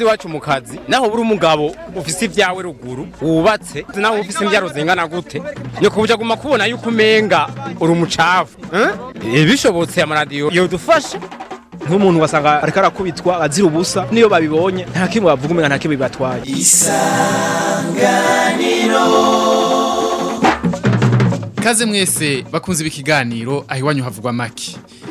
iwacu mu kazi naho buri umugabo ufise ibyawe ruguru wubatse naho ufise imbyaro zingana gute. Nyoko buja guma kubona yuko umenga uri umucafu eh? bishobotse amaradiyo yodufasha nk'umuntu wasanga ariko arakubitwa azira ubusa niyo babibonye. Nta kimwe bavuga umenga nta kimwe bibatwaye. Kaze mwese bakunze ibi kiganiro aho iwanyu havugwa maki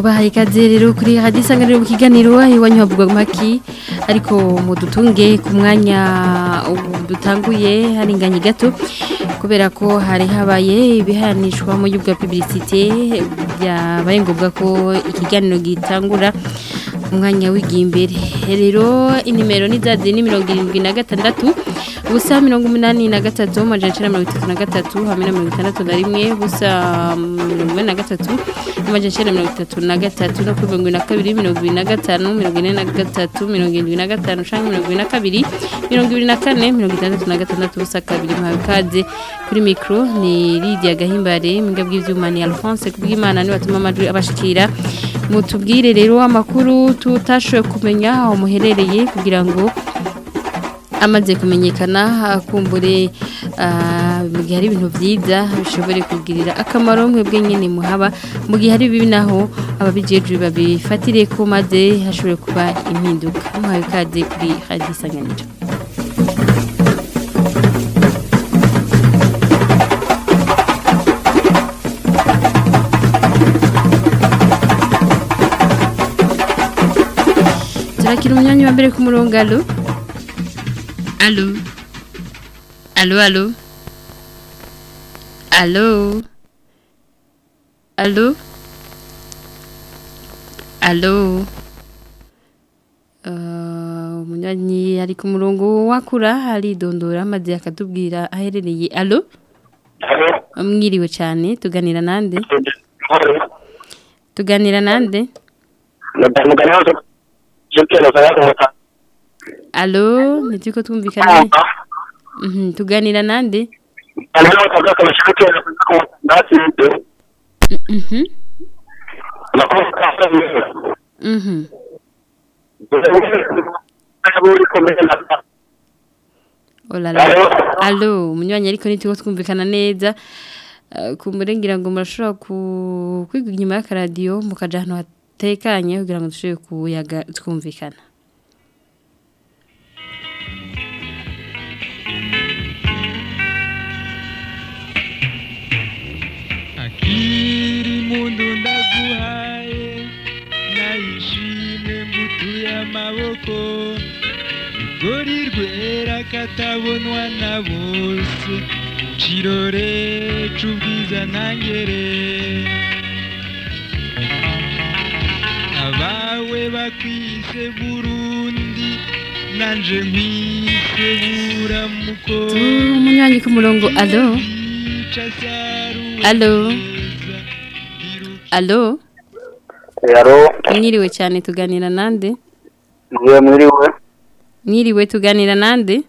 Tubahaye ikaze rero kuri radiyo isanganiro mu kiganiro iwanyu havugwa maki ariko mudutunge ku mwanya dutanguye haringanye gato kubera ko hari habaye ibihanishwa mu bwa publicité byabaye ngombwa ko ikiganiro gitangura. Umwanya wigiye imbere rero inimero ni za ni mirongo irindwi na gatandatu ubusa mirongo umunani na gatatu amajana icyenda mirongo itatu na gatatu hamwe na mirongo itandatu na rimwe ubusa mirongo ine na gatatu amajana icyenda mirongo itatu na gatatu no kuri mirongo ine na kabiri mirongo ibiri na gatanu mirongo ine na gatatu mirongo irindwi na gatanu canke mirongo ibiri na kabiri mirongo ibiri na kane mirongo itandatu na gatandatu ubusa kabiri muhawe ikaze kuri mikro ni Lydia Gahimbare mbwa bw'ivyuma ni Alphonse kubw'Imana ni watuma amajwi abashikira. Mutubwire rero amakuru tutashoboye kumenya aho muherereye kugira ngo amaze kumenyekana akumbure mu gihe hari ibintu byiza bishobore kugirira akamaro mwebwe nyine muhaba mu gihe hari bibi naho ababijejwe babifatire ko maze hashobore kuba impinduka. Muhawe ikaze kuri radiyo turakira umwanya wa mbere ku murongo alo alo alo alo alo alo alo umunyanyi ari ku murongo wakura aridondora amaze akatubwira aherereye. Alo mwiriwe cyane tuganira nande? Tuganira nande? Alo ntitiko twumvikana Mhm, tuganira nande? Mhm, mhm. Olala. Alo, munywanyi ariko nitiko twumvikana neza. Uh, kumurengera ngo murashobora ku kwiga inyuma y'akaradiyo mukaja ahantu hatekanye kugira ngo dushobore kuyaga twumvikana. akiri mundu ndaguhaye nayishimwe mbutuye amaboko rugori rwera katabonwa na bose. Kirore c'ubwiza ntangere bakwise burundi nanje nkwise buramuko Umunywanyi ku murongo alo. Alo. Alo. Yaro, Mwiriwe cyane tuganira nande? mwiriwe, Mwiriwe tuganira nande?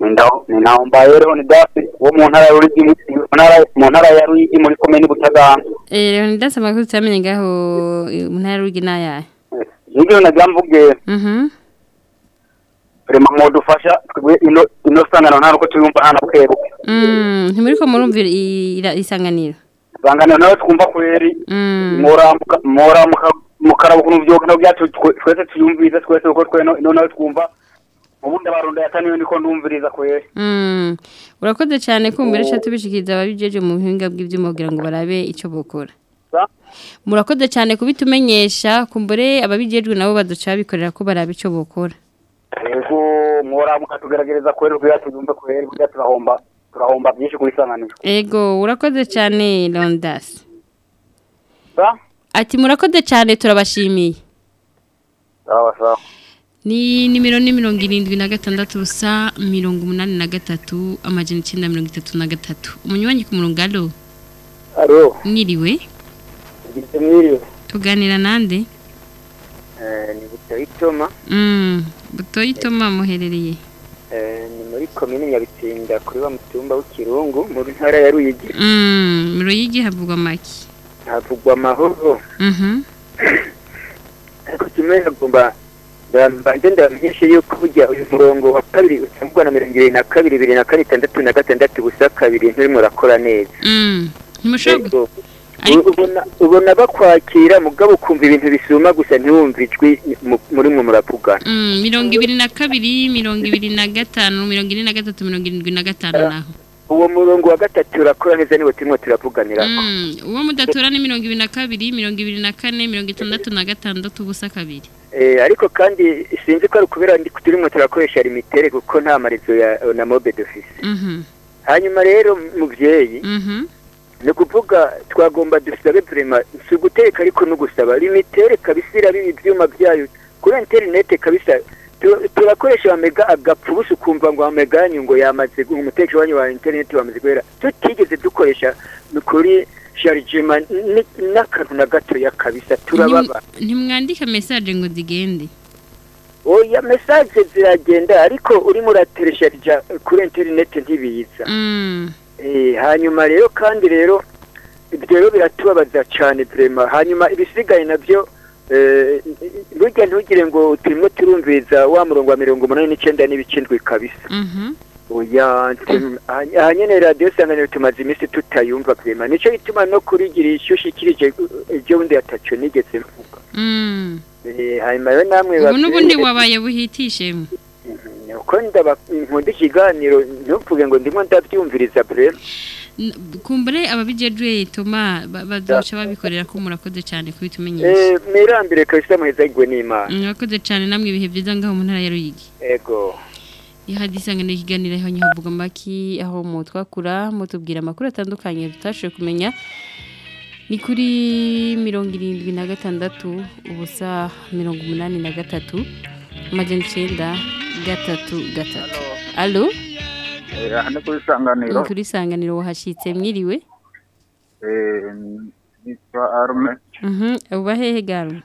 rero ni dafi wo mu ntara ya Ruyigi muri komine Butaganda. Eh Leonidas amakuru tamenye ngaho eh, mu ntara y'Urugina yahe. Nibyo nagira mvuge Mhm. rema modufasha twebwe ino ino sangano nta nuko tuyumva hana bukebuke. Mm, ntimuriko murumvira isanganiro. Sangano nawe twumva kweri moramuka mukaraba ukuntu byo byacu twe- twese tuyumvise twese uko tweno ino nawe twumva ubundi abarundi ataniwe ndiko ndumviriza kweri urakoze cyane kumva reka tubishikiriza ababijeje mu buhinga bw'ibyuma kugira ngo barabe icyo bukora? Murakoze cyane kubitumenyesha kumbure ababijejwe nabo baduca bikorera ko barabe icyo bukora yego mwora mukatugerageza kweri kugira tubyumve kweri kugira turahomba turahomba byinshi kuri sanganiro ego urakoze cyane Rondas sa? Ati murakoze cyane turabashimiye. Sawa sawa. Ni nimero ni mirongo irindwi na gatandatu busa mirongo umunani na gatatu amajana icyenda mirongo itatu na gatatu. Umunywanyi ku murongo alo? Alo? Mwiriwe gite mwiriwe tuganira nande? Eh ni butayitoma Mm, butoyi itoma muherereye. Eh ni muri komine nyabitsinda kuri wa mutumba w'ikirungu mu ntara ya Ruyigi. Mm, mu ruyigi havugwa make havugwa amahoro. Mhm. ariko kimwe nagomba ndambanje ndamenyeshe yuko burya uyu murongo wa kabiri utangwa na mirongo ibiri na kabiri bibiri na kane itandatu na gatandatu gusa kabiri nturimo urakora neza. Mm. Ntimushobora ubona bakwakira mugabo ukumva ibintu bisuma gusa ntiwumve ijwi mu- muri mwe muravugana Mm, mirongo ibiri na kabiri mirongo ibiri na gatanu mirongo ine na gatatu mirongo irindwi na gatanu naho. uwo murongo wa gatatu urakora neza niwo turimo turavuganirako Mm, uwo mudatora ni mirongo ibiri na kabiri mirongo ibiri na kane mirongo itandatu na gatandatu ubusa kabiri. Eh, ariko kandi sinzi ko ari ukubera turimo turakoresha limitere kuko nta marezo ya na mobe dufise Mhm. hanyuma rero muvyeyi Mhm. Ni ukuvuga twagomba dusabe vrema si uguteka ariko no gusaba. Limitere kabisa iraba ibyuma byayo. Kuri interinete kabisa tu- turakoresha amega agapfubusa ukumva ngo amega yanyu ngo yamaze umutekano wanyu wa interinete wamaze guhera. Tutigeze dukoresha kuri sharijima n'akantu na gatoya kabisa turababa. Ntimwandike message ngo zigende. Oya mesaje ziragenda ariko urimo urateresharija kuri interinete ntibiza. Mm. Hanyuma rero kandi rero ibyo rero biratubabaza cyane vrema hanyuma ibisigaye na byo eh, burya ntugire ngo turimo turumviriza wa murongo wa mirongo umunani n'icyenda n'ibikindwi kabisa. Mhm. aha- nyene radiyo sanganiro tumaze iminsi tutayumva vrema nico gituma no kurigira ishyushyu ikirije ibyo bundi ataco nigeze mvuga. Mm. Eh, hanyuma rero namwe ubu n'ubundi wabaye buhitishemo nkunda ikiganiro ntuvuge ngo ndimo ndabyumviriza N- kumbure ababijejwe toma ba- bazoca babikorera ko murakoze cyane kubitumenyesha Eh, mwirambire kabisa muhezagirwe n'imana. Murakoze cyane namwe ibihe byiza ngaho mu ntara ya Ruyigi. Ego. Ihadi isangano ikiganiro aho nyavuga maki aho mu twakura mutubwira amakuru atandukanye tutashoboye kumenya. Ni kuri mirongo irindwi na gatandatu ubusa mirongo umunani na gatatu amajana icyenda gatatu gatatu. Alo? Hano kuri isanganiro ni kuri isanganiro wahashyitse mwiriwe? Eh, nitwa arume Mhm, uba hehe garu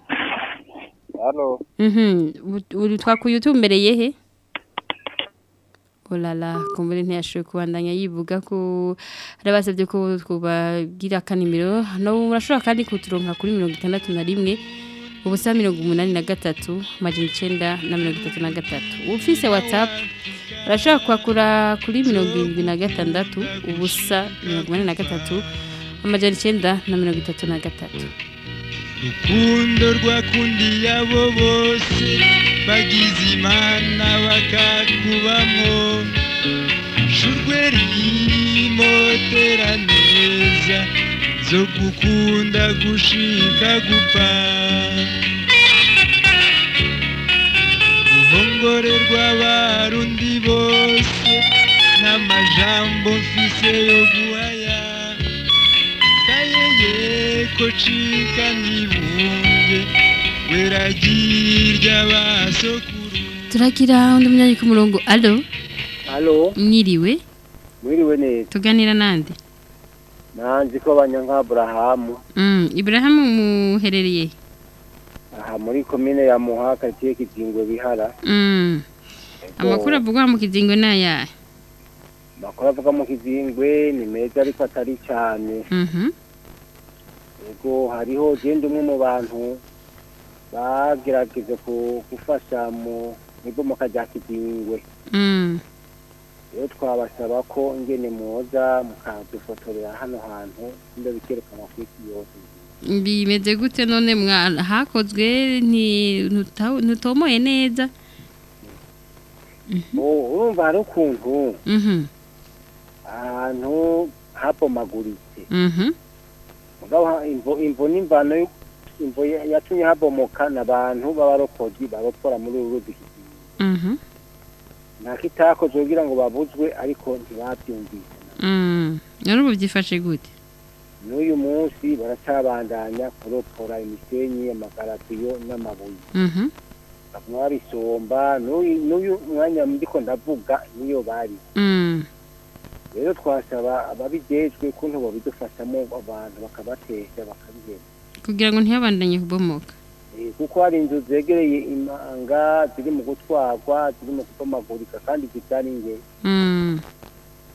halo. Mhm, twakuye utumbereye he olala kumbure ntiyashoboye kubandanya yivuga ko hari abasabye ko twubabwira akanimero. No murashobora kandi kuturonka kuri mirongo itandatu na rimwe. Ubusa mirongo umunani na gatatu amajana icyenda na mirongo itatu na gatatu. Ufise watsapu urashobora kwakura kuri mirongo irindwi na gatandatu ubusa mirongo umunani na gatatu amajana icyenda na mirongo itatu na gatatu. Rukundo rwakundiye abo bose bagize imana bakakubamo. Shurwe rimotera neza zo gukunda gushika gupfa. Ruhongore rw'abarundi bose n'amajambo mfise yo guhaya. Kayeye ko cika nibumve weragirya basokuru turagira undi munyanyi ku murongo. Alo halo mwiriwe? Mwiriwe neza. Tuganira nande? Nanzi ko abanyanka aburahamu Mm, Ibrahimu muherereye? Aha muri komine ya muha karitsiye kizingwe bihara. Mm. Amakuru avugwa mu kizingo naya. amakuru avuga mu kizingwe ni meza ariko atari cyane. Yego hariho genda umwe mu bantu bagerageje gufasha mu ibomoka rya kizingwe. Mm. Rero twabasaba ko ngene muza mukadufotorera hano hantu nda bikerekanwa ku isi yose Bimeze gute none mwa hakozwe ntutomoye neza. U- urumva hari ukuntu Mhm. ahantu habomaguritse Mhm. imvo n'imvano yatumye habomoka n'abantu b'abarokozi barokora muri uru ruzi Mhm. Nta kitakoze kugira ngo babuzwe ariko ntibabyumvise Mm. None ubu byifashe gute? n'uyu munsi baracabandanya kuropora imisenyi amagaratiyo n'amabuye Mhm. baguma babisomba n'uyu mwanya ndiko ndavuga niyo bari Mm. rero twasaba ababijejwe kuntu babidufashamo abantu bakabatesha bakabihera Kugira ngo ntiyabandanye kubomoka. Eh, kuko hari inzu zegereye imanga ziri mu gutwarwa ziri mu kubomagurika kandi zitari nke Mm.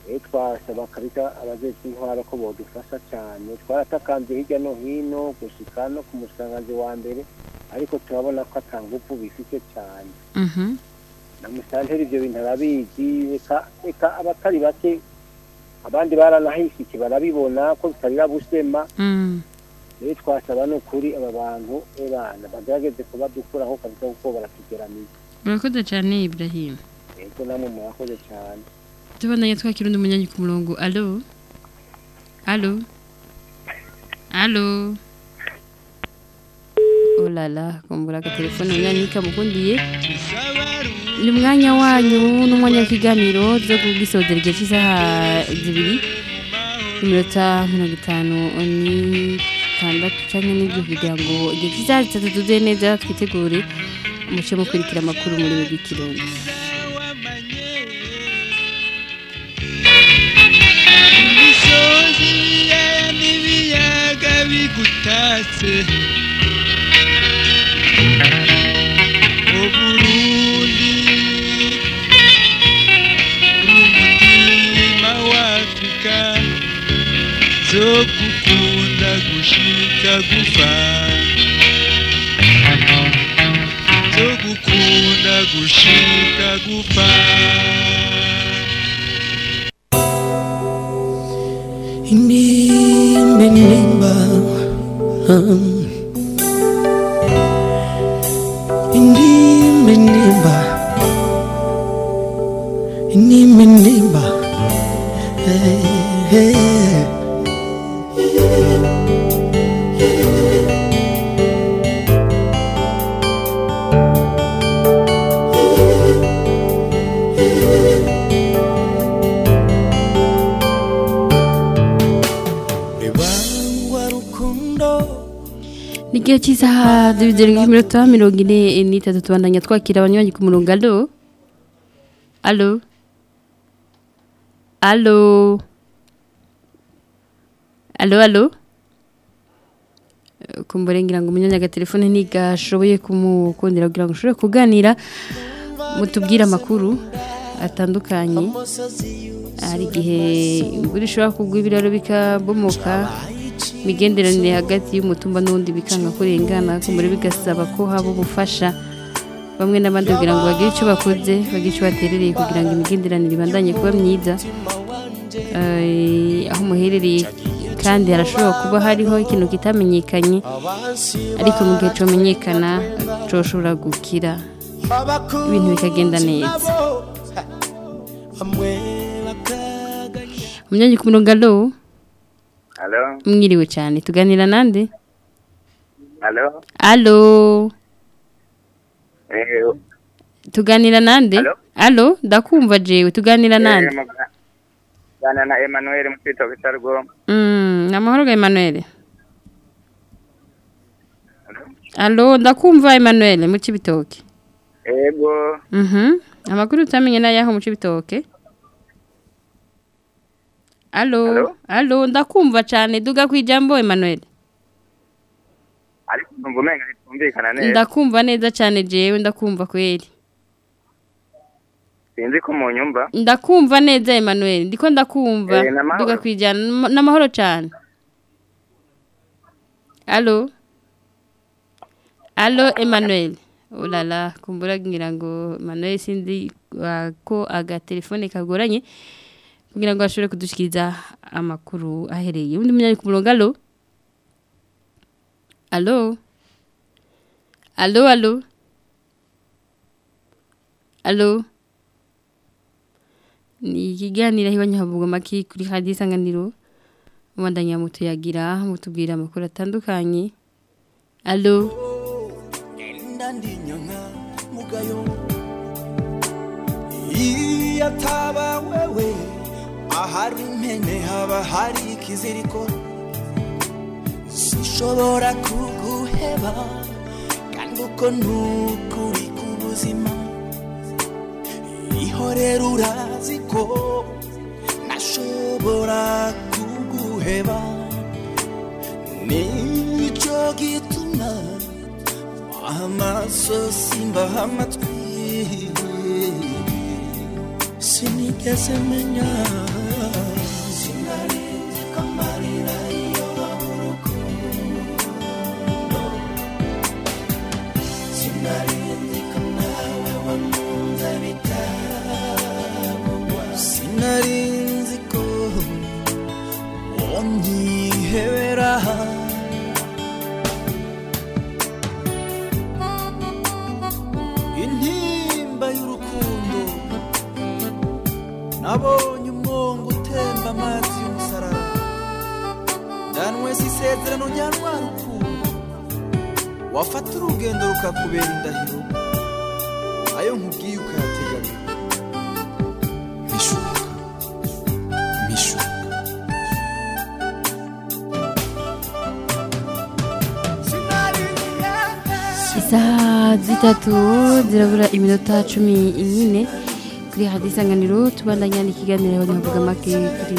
rero twasaba kabisa abajejwe intwara ko bodufasha cyane twaratakambye hirya no hino gushika no ku musangazi wa mbere ariko turabona ko atangufu bifite cyane Mhm. na musanteri ibyo bintu arabizi reka abatari bake abandi baranahishiki barabibona ko bitarira busema Mm. Rero twasaba n'ukuri aba bantu ebana bagerageze kuba dukuraho kabisa kuko baratugeramiye Urakoze cyane Ibrahim. yego namwe murakoze cyane Tubandanye twakira undi munyanyi ku murongo. Allo? Allo? Allo? Oh la la, kumbura ka telefone munyanyi kamukundiye. Ni mwanya wanyu n'umwanya w'ikiganiro zo kugisodera igihe cy'isaha zibiri. Iminota mirongo itanu ni itandatu canke n'ibyo kugira ngo igihe zitatu tuzuye neza twitegure umuce mukurikira amakuru muri ibiyaya n'ibiyaga bigutatse. Uburundi umutima w'afurika zo gukunda gushika gupfa zo gukunda gushika gupfa Inimba inimba cy'isaha zibiri iminota mirongo ine n'itatu tubandanya twakira abanywanyi ku murongo. Alo? Alo? Alo? Alo alo? Eh, kumbure ngira ngo umunyanya agatelefone ntigashoboye kumukundira kugira ngo ushobore kuganira mutubwire amakuru atandukanye. Hari igihe imvura ishobora kugwa ibiraro bikabomoka imigenderanire hagati y'umutumba n'undi bikanga kurengana kumbure bigasaba ko haba ubufasha. Bamwe n'abandi kugira ngo bagire icyo bakoze bagire icyo baterereye kugira ngo imigenderanire ibandanye kuba myiza. Eh, aho muherereye kandi harashobora kuba hariho ikintu kitamenyekanye ariko mu gihe comenyekana coshobora gukira. Ibintu bikagenda neza. Umunyanyi ku murongo mwiriwe cyane tuganira nande halo, alo? Eh, tuganira nande Alo? alo? Ndakumva jewe tuganira nande eh, Gana na Emmanuel Mutito Bitargo. Mm, namahoro ga Emmanuel. Alo ndakumva Emmanuel mu kibitoke Ego, Mhm. Amakuru utamenye nayaho mu cibitoke Alo Alo? ndakumva cyane. Duga kwijambo Emmanuel. Ariko numva umenga ntitumvikana neza. Ndakumva neza cyane jewe ndakumva kweli. Sinzi ko mu nyumba. Ndakumva neza Emmanuel. Ndiko ndakumva. Eh, duga kwijana N- n'amahoro cyane. Alo Alo Emmanuel. Olala kumbura ngira ngo Emmanuel sindi uh, ko agatelefone kagoranye. Kugira ngo ashobore kudushikiriza amakuru ahereye. Undi munyari ku murongo alo Alo Alo alo Alo ni ikiganiro hibanye havugwa maki kuri radio isanganiro mubandanya mutuyagira mutubwira amakuru atandukanye. Mugayo. Iyo ataba wewe ahari impene haba hari ikiziriko. Sinshobora kuguheba kandi uko nukuri kubuzima. Ihorera urazi ko nashobora kuguheba. Nico gituma amaso simba amatwi. Sinigeze menya wonyihebera intimba y'urukundo nabonye umwongo utemba amazi y'umusarara ndanwese isezerano rya rwa rukundo wafata urugendo rukakubera indahiro. Ayo nkubwiye zitatu zirabura iminota cumi n'ine kuri hadi isanganiro tubandanya n'ikiganiro abanyavuga make kuri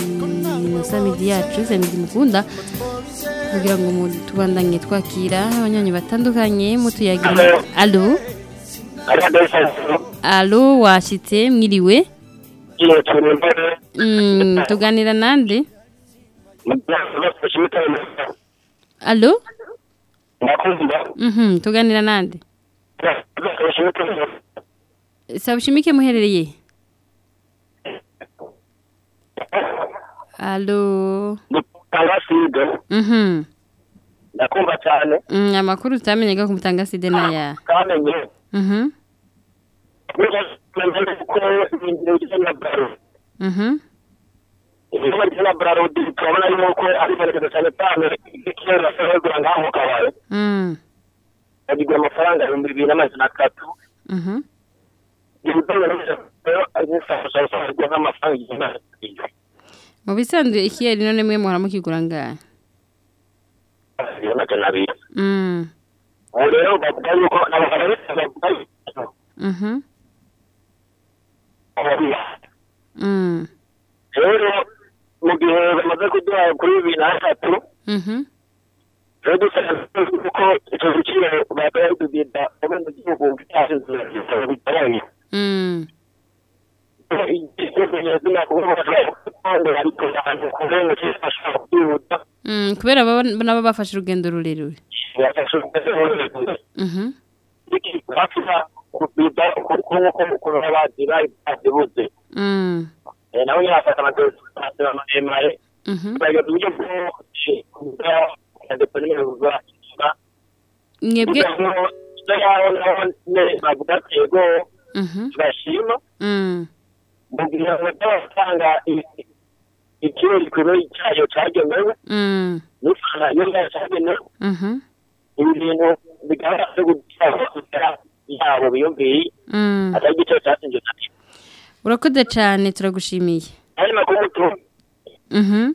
ino samidi yacu samidi mukunda kugira ngo tubandanye twakira abanywanyi batandukanye mutuyagira alo alo washitse mwiriwe? Mm, tuganira nande? Alo Mhm, tuganira nande? Sabushimike muherereye alo Mhm. ndakumva cyane Mm, amakuru tutamenye ko kumutanga side na ya kamenye Mhm. ko ibintu bigeze na baro Mhm. ibintu bigeze na baro turabona yuko ari iherekezo cyane cyane ikirere asahegura ngaho mu kabari Mm. Bagigura amafaranga ibihumbi bibiri n'amajana atatu Mhm. mu bisanzwe ikiyeri none mwe muhora mukigura angahe abiri Mm. ubu rero bavuga yuko abagabo benshi bavuga yuko Mhm. Mm. rero mu gihe bamaze kuduha kuri bibiri na gatatu Mhm. rero dusanga ko icyo giciro bagaya kugenda mu gihugu bitabanye Mm. Mm, kubera nabo bafashe urugendo rurerure Mhm. Mm. nawe yafata amasezerano maremare Bagira uburyo bwo kuba mwebwe bavuga ati yego Mhm. turashima Mm. kugira ngo n'abasanga ikiro gikwiriye cyayo cyagenewe n'ufana iyo ngayo cyagenewe ibi bintu bigaragaza gutera yabo biyumviye atari igiciro cyatsinze ati urakoze cyane turagushimiye ari makuru mutu Mhm.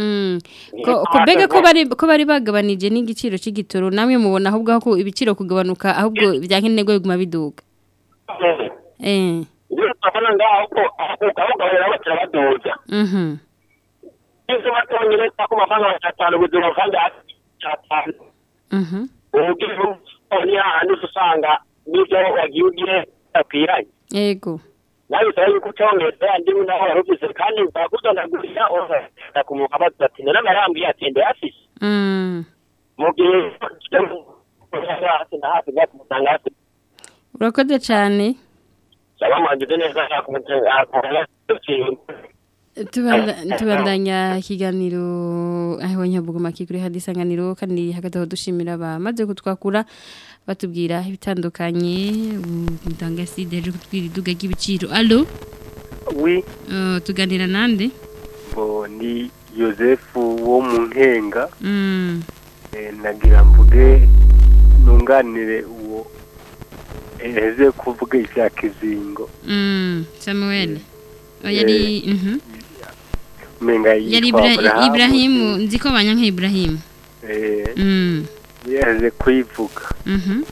Mm. Mm. Ko ko bega ko bari bagabanije n'igiciro c'igitoro namwe mubona ahubwo ko ibiciro kugabanuka ahubwo byankenerwa biguma biduga. Eh. iyo turabona ngaho ko aho gahunda bakira baduza Mhm. izo batonyere ko amafaranga atanu ubuzima kandi atanu Mhm. uburyo ni hahandi usanga n'ibyo wagiye ugire akwiranye yego nawe bisaba yuko ucongereza ya ndimu naho warufise kandi bakudonagurira akumuka baza ati none amarambwiye ati ndayafise Mm. mu gihe urakoze cyane. Tubandanya ikiganiro aho nyabuguma kuri hadisanganiro kandi hagati aho dushimira abamaze kutwakura batubwira ibitandukanye. Mutanga side yaje kutwira iduga ry'ibiciro. Allo? Wi uh, tuganira nande? Ni yosefu wo mu nkenga. Mm. Eh, nagira mvuge nunganire uwo eheze kuvuga icya kizingo. Mm. Samuel. Oh, yari mhm yari Aburahamu. Ibrahimu nziko banyanka Ibrahimu Eh, mm. yaheze kuyivuga mhm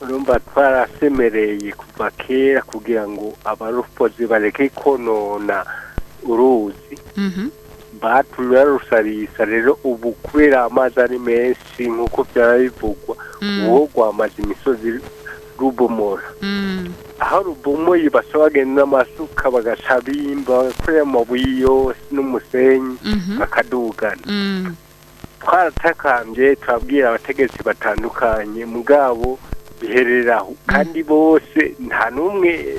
urumva twarasemereye kuva kera kugira ngo abarufozi bareke konona uruzi mhm batumye barusarisa rero ubu kubera amazi ari menshi nk'uko byaba bivugwa Mm. uwo rwamaze imisozi rubomora mm. aho rubomoye bashobora bagenda n'amasuka bagaca bimba bagakorera amabuye yose n'umusenyi Mhm. bakadugana Mm. twaratakambye turabwira abategetsi batandukanye mugabo biherera aho kandi bose nta n'umwe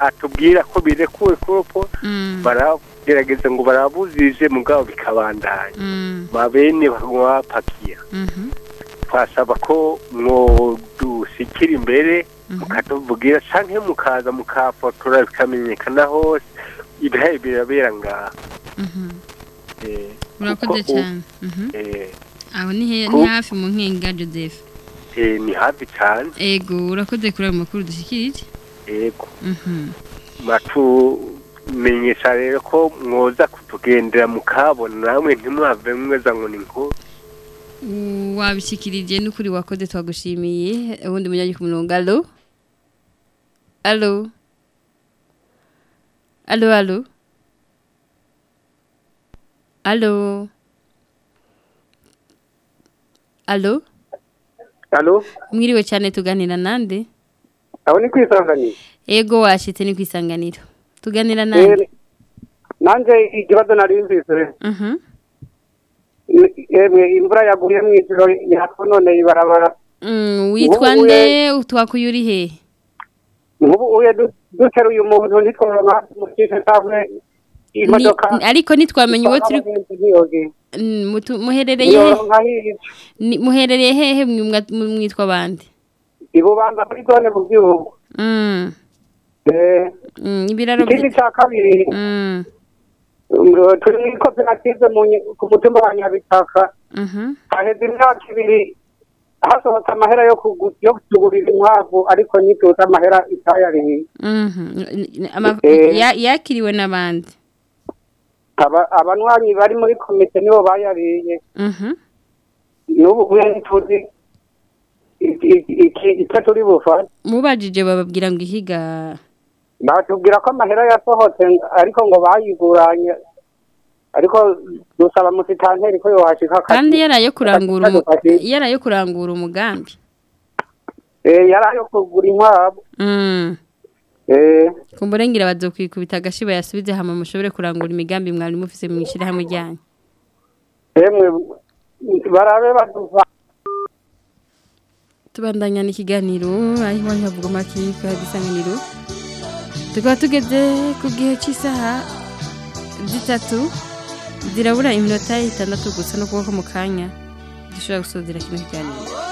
atubwira ko birekuwe kuko Mm. baragerageza ngo barabuzije mugabo bikabandanya Mm. babene baguma bapakiya Mhm. Twasaba ko mwodushikira imbere mukatuvugira canke mukaza mukafotora bikamenyekana hose. Ibihaye birabera ngaha Mhm. Eh, urakoze kuko u- cyane mhm. Eh, aho ni hafi mu nkenga Joseph? Eh, ni hafi cane. Ego urakoze kuri ayo makuru dushyikirije yego Mhm. batumenyesha rero ko mwoza kutugendera mukabona namwe ntimwave mweza ngo ni nko wabishyikirije n'ukuri wakoze twagushimiye. Ubundi munyanya ku murongo. Alo alo alo alo alo alo Alo, mwiriwe cyane tuganira nande? Aho ni kwisanganira. ego washite ni kwisanganira tuganira nande? Eh, Nanje ikibazo nari mvise. Mhm. Emwe imvura yaguye mu ijoro yakononeye ibarabara. Mm, witwa nde twakuye uri he Nk'ubu uye du- duteruye umuntu ntitworonka mukishe cyangwa imodoka. Ariko ntitwamenye uwo turi Mm, muherereye muherereye hehe mwitwa bande Ibubanza kuri zone mu gihugu. Mm. Eh, ibiraro ikindi cya kabiri. Turi muri koperative ku mutumba wa Nyabitaka. Haheze imyaka ibiri hasohotse amahera yo kugu- yo kutugurira inkwavu ariko nyituze amahera ama- Eh. ya- yakiriwe n'abandi. Aba- abanywanyi bari muri komite nibo bayariye. N'ubu iki- icyo turi bufate. Mubajije bababwira ngo ihiga batubwira ko amahera yasohotse ariko ngo bayiguranye. Ariko dusaba musitanteri ko yohashika kandi yarayo kurangura yarayo kurangura umugambi. Eh, yari ayo kugura inkwavu. Mm. Eh, kumburengera bazokwikubita agashiba yasubize hama mushobore kurangura imigambi mwari mufise mu ishyirahamwe ryanyu. Emwe barabe badufa. Tubandanya n'ikiganiro aho iwanyu havuga make kwa gisanganiro tukaba tugeze ku gihe cy'isaha zitatu. Zirabura iminota itandatu gusa no kuboko mu kanya. Dushobora gusozera kino kiganiro.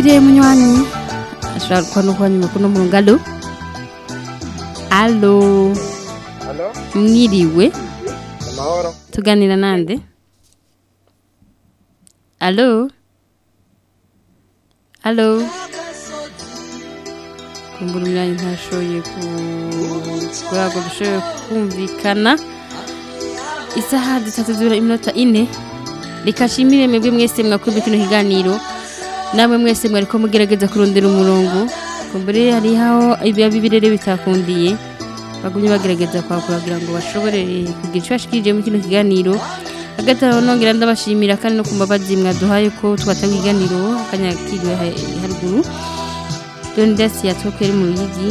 Twakiriye munywanyi. Ashobora kuba no kuba nyuma kuno mu ngalo alo mwiriwe tuganira nande? Alo? Alo? Kumbura umwanya ntashoboye ku rwego dushoboye kumvikana. Isaha zitatu zibura iminota ine. Reka nshimire mwebwe mwese mwakumva kino kiganiro namwe mwese mwariko mugerageza kurondera umurongo kumbure hariho ibiba bibirere bitakundiye bagumye bagerageza kwakura kugira ngo bashobore kugira icyo bashikirije muri kino kiganiro. Hagati aho nongera ndabashimira kandi no ku mbabazi mwaduhaye ko twatanga ikiganiro akanya kiriwe ha- haruguru. Leonidas yatokere mu Ruyigi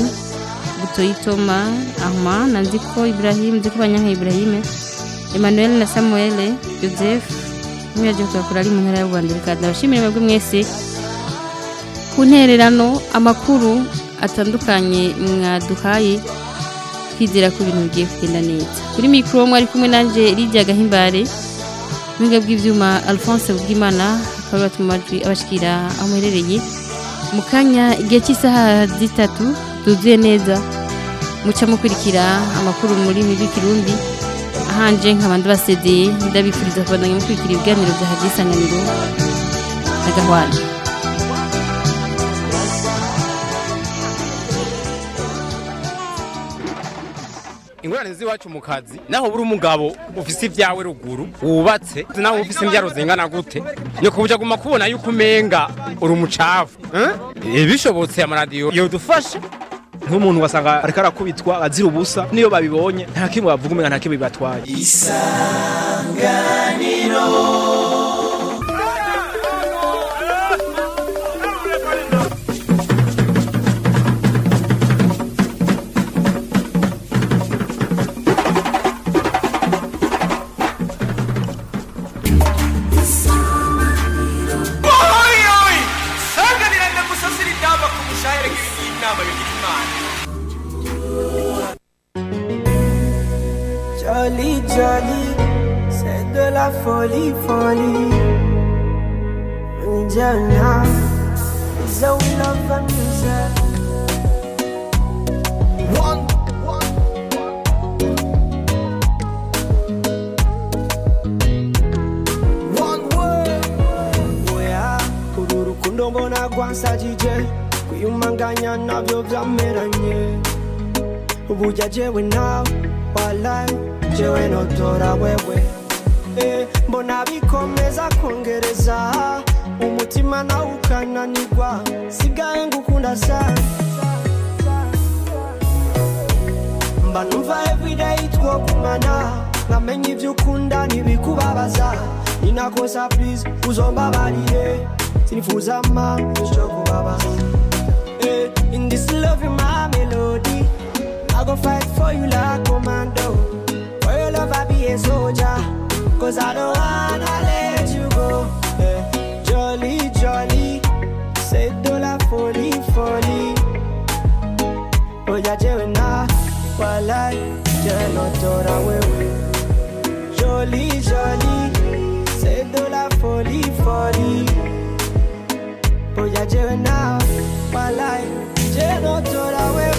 Butoyi Toma Ahma na Nziko Ibrahim Nziko Banyanka Ibrahim Emmanuel na Samuel Joseph mwaje kutakura ari mu ntara y'u Rwanda reka ndabashimire mwebwe mwese ku ntererano amakuru atandukanye mwaduhaye twizera ko ibintu bigiye kugenda neza. Kuri mikoro mwari kumwe nanje Lydia Gahimbare Mwinga bw'ivyuma Alphonse Bwimana akaba batuma amajwi abashikira aho muherereye mu kanya igihe cy'isaha zitatu tuzuye neza muca mukurikira amakuru muri rurimi rw'ikirundi. Ahanje nkaba ndabasezeye ndabifuriza kubandanya mukurikira ibiganiro bya hadiyo isanganiro na gahwana ingorane z'iwacu mu kazi naho buri umugabo ufise ibyawe ruguru wubatse naho ufise imbyaro zingana gute ni kubuja guma kubona yuko umenga uri umucafu? Eh, bishobotse amaradiyo yodufasha nk'umuntu wasanga ariko arakubitwa azira ubusa niyo babibonye nta kimwe bavuga umenga nta kimwe bibatwaye. Isanganiro. Burya jewe nawe walayi jewe notora wewe Eh, mbona bikomeza kongereza umutima nawe ukananirwa sigaye ngukunda sana mba numva everyday twokumana nkamenya ibyo ukunda ntibikubabaza. Ninakosa please uzombabarire sinifuza ma cyo kubabaza. Eh, in this love my melody go fight for you like commando. For your love, I be a soldier. Cause I don't wanna let you go. Yeah. Jolly, jolly. Say dollar folly, folly. Oh, yeah, Jerry, nah. Walai, Jerry, not Jora, wewe. Jolly, jolly. Say dollar folly, folly. Oh, yeah, Jerry, nah. Walai, Jerry, not Jora, wewe.